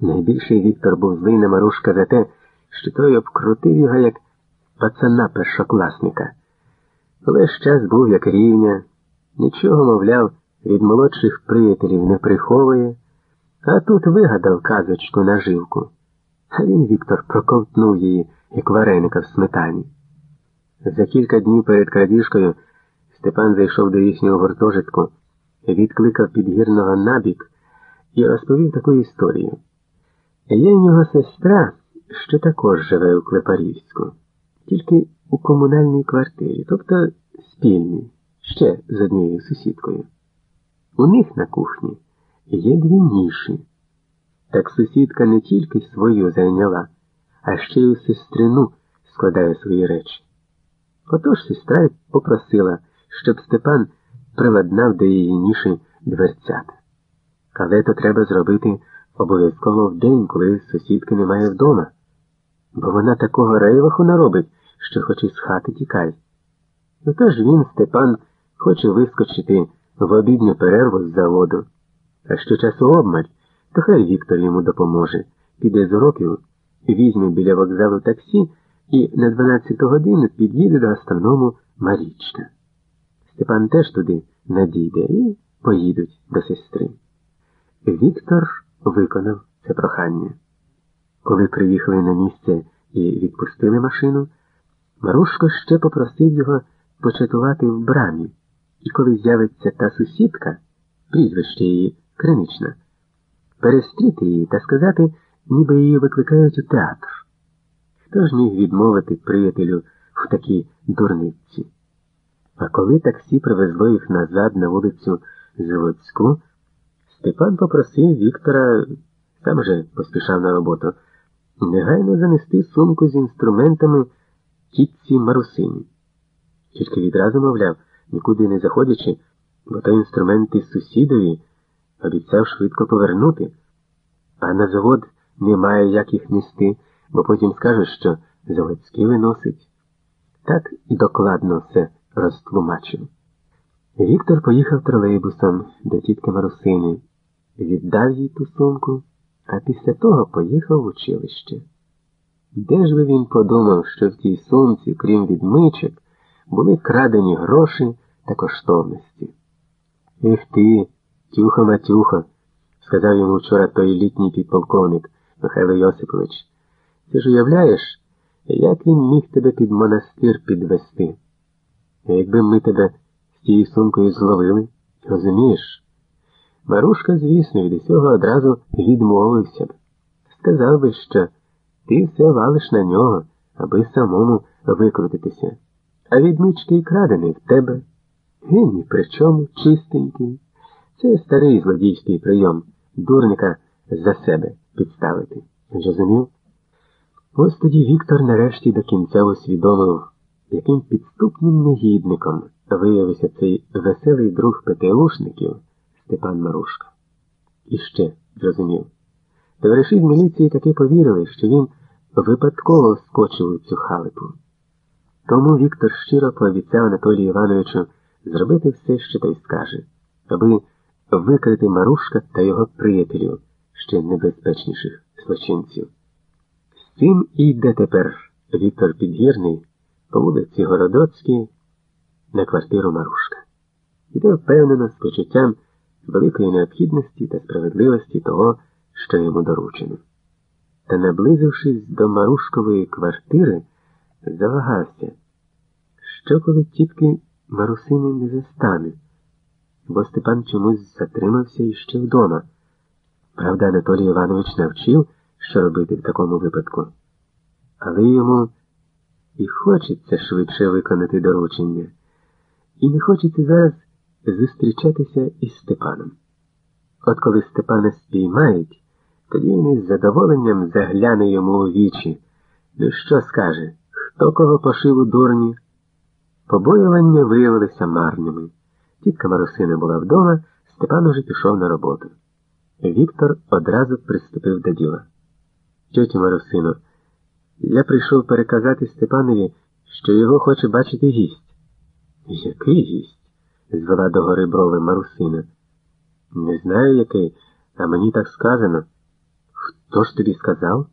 Найбільший Віктор був злий на Марушка за те, що той обкрутив його як пацана першокласника. Весь час був як рівня, нічого, мовляв, від молодших приятелів не приховує, а тут вигадав казочку наживку. А він, Віктор, проковтнув її, як вареника в сметані. За кілька днів перед крадіжкою Степан зайшов до їхнього гуртожитку, відкликав підгірного набік і розповів таку історію. Є в нього сестра, що також живе у Клепарівську, тільки у комунальній квартирі, тобто спільній, ще з однією сусідкою. У них на кухні є дві ніші. Так сусідка не тільки свою зайняла, а ще й у сестрину складає свої речі. Отож сестра й попросила, щоб Степан приладнав до її ніші дверцята. Але то треба зробити обов'язково в день, коли сусідки немає вдома, бо вона такого рейваху наробить, що хоч із хати тікай. Отож він, Степан, хоче вискочити в обідню перерву з заводу, а що часу обмаль, то хай Віктор йому допоможе, піде з уроків, візьме біля вокзалу таксі і на 12 годину під'їде до астроному Марічна. Степан теж туди надійде і поїдуть до сестри. Віктор виконав це прохання. Коли приїхали на місце і відпустили машину, Марушко ще попросив його початувати в брамі, і коли з'явиться та сусідка, прізвище її кринична, перестріти її та сказати, ніби її викликають у театр. Хто ж міг відмовити приятелю в такій дурниці? А коли таксі привезло їх назад на вулицю Заводську, Степан попросив Віктора, сам же поспішав на роботу, негайно занести сумку з інструментами тітці Марусині. Тільки відразу, мовляв, нікуди не заходячи, бо то інструменти сусідові обіцяв швидко повернути, а на завод немає як їх нести, бо потім скаже, що заводські виносить. Так докладно все розтлумачив. Віктор поїхав тролейбусом до тітки Марусини, віддав їй ту сумку, а після того поїхав в училище. Де ж би він подумав, що в тій сумці, крім відмичок, були крадені гроші та коштовності? Ех ти, тюхо матюхо, сказав йому вчора той літній підполковник Михайло Йосипович. Ти ж уявляєш, як він міг тебе під монастир підвести? Якби ми тебе тією сумкою зловили, розумієш? Марушка, звісно, від усього одразу відмовився б. Сказав би, що ти все валиш на нього, аби самому викрутитися. А відмички й крадений в тебе. Він ні при чому чистенький. Це старий злодійський прийом дурника за себе підставити. Зрозумів? Ось тоді Віктор нарешті до кінця усвідомив, яким підступним негідником виявився цей веселий друг ПТУшників Степан Марушка. І ще зрозумів. Товариші з міліції таки повірили, що він випадково скочив у цю халипу. Тому Віктор щиро пообіцяв Анатолію Івановичу зробити все, що той скаже, аби викрити Марушка та його приятелів, ще небезпечніших злочинців. З цим і йде тепер Віктор Підгірний по вулиці Городоцькій на квартиру Марушка. Іде впевнено з почуттям великої необхідності та справедливості того, що йому доручено. Та, наблизившись до Марушкової квартири, завагався, що коли тітки Марусини не застане, бо Степан чомусь затримався іще вдома. Правда, Анатолій Іванович навчив, що робити в такому випадку, але йому і хочеться швидше виконати доручення, і не хочеться зараз зустрічатися із Степаном. От коли Степана спіймають, тоді він із задоволенням загляне йому у вічі. Ну що скаже? Хто кого пошив у дурні? Побоювання виявилися марними. Тітка Марусина була вдома, Степан уже пішов на роботу. Віктор одразу приступив до діла. Тьоті Марусино, я прийшов переказати Степанові, що його хоче бачити гість. Який гість? звела до гори брови Марусина. Не знаю, який, а мені так сказано. Хто ж тобі сказав?